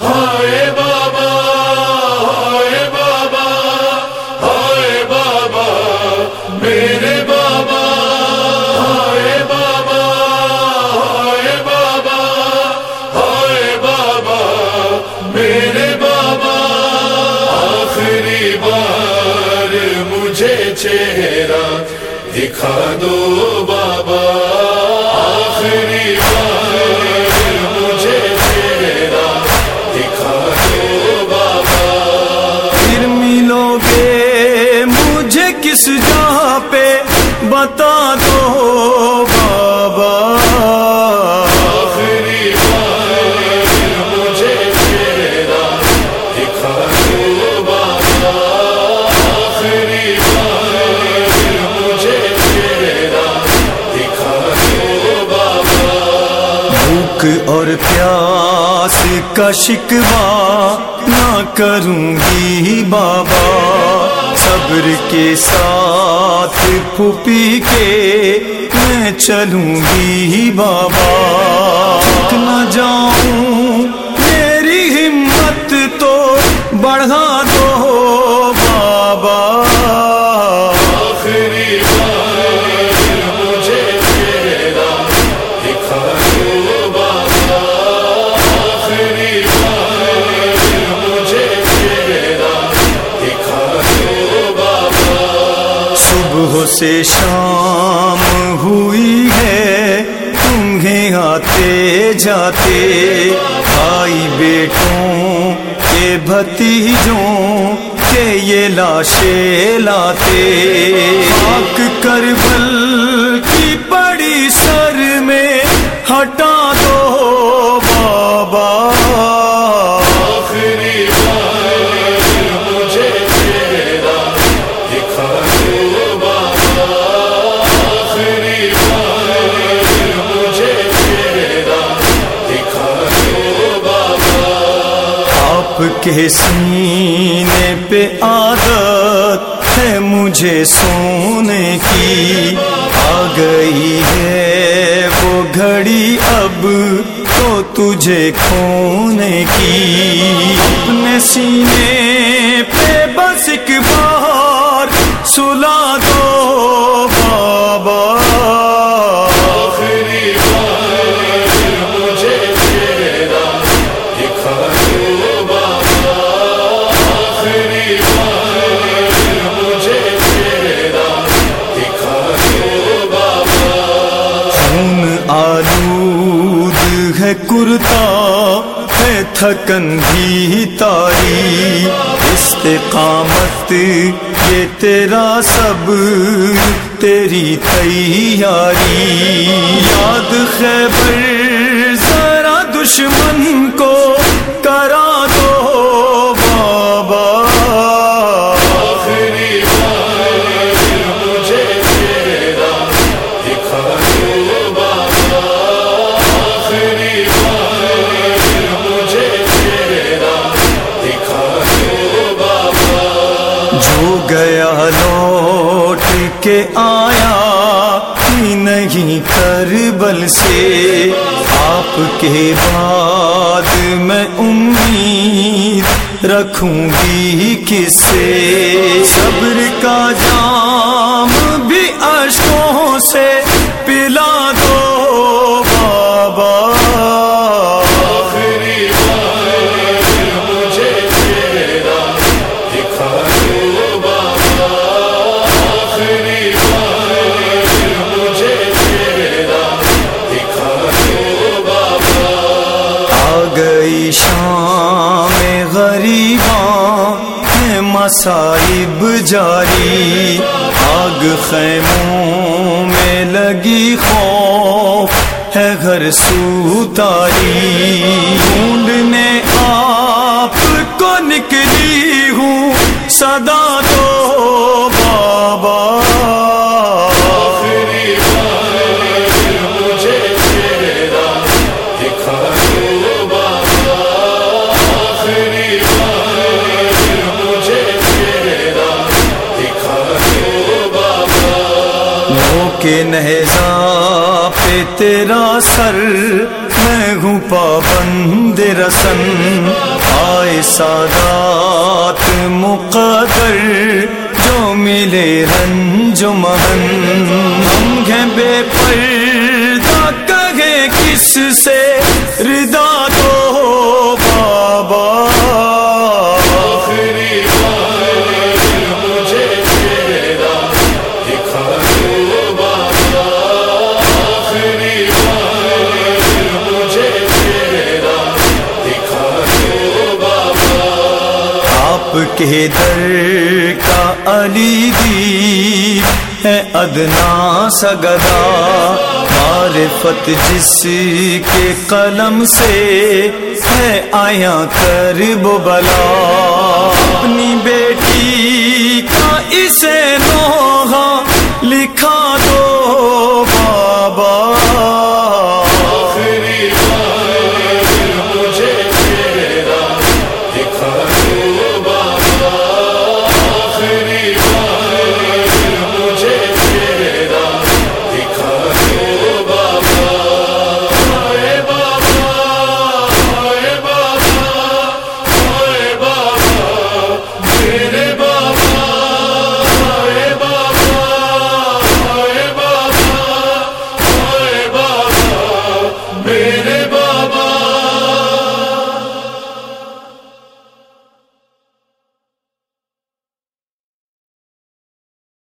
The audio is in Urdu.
ہائے بابا ہائے بابا ہائے بابا، میرے بابا، ہائے بابا ہائے بابا ہائے بابا، میرے بابا، آخری بار مجھے چہرہ دکھا دو جہاں پہ بتا دو بابا۔ آخری مجھے چہرہ دکھا دو بابا۔ آخری مجھے چہرہ دکھا دو بابا۔ بھوک اور پیاس کا شکوا نہ کروں گی بابا۔ صبر کے ساتھ پھوپی کے میں چلوں گی بابا۔ نہ جاؤں سے شام ہوئی ہے، تمہیں آتے جاتے۔ بھائی بیٹوں کے بھتیجوں کے یہ لاشیں لاتے۔ خاک کربل کی پڑی سر میں ہٹا آپ کے سینے پہ عادت ہے مجھے سونے کی۔ آ گئی ہے وہ گھڑی اب تو تجھے کھونے کی۔ اپنے سینے پہ بس ایک بار سلا ہے کرتا، ہے تھکن بھی تاری۔ استقامت، یہ تیرا سب، تیری تیاری۔ یاد خیبر، ذرا دشمن کو گیا لوٹ کے آیا ہی نہیں کربل سے۔ آپ کے بعد میں امید رکھوں گی کس سے؟ صبر کا جام بھی اشکوں سے۔ مصائب جاری، آگ خیموں میں لگی خوف ہے گھر سوتاری۔ ڈھونڈنے آپ کو نکلی ہوں، صدا تو بابا۔ نو پہ تیرا سر میں ہوں پابند رسن۔ آئے سادات مقدر جو ملے رنج مہن۔ ہم بے پردہ کہے کس سے ردا کے در کا علی دی ہے ادنا سگدا معرفت جس کے قلم سے ہے آیا کر بلا اپنی بے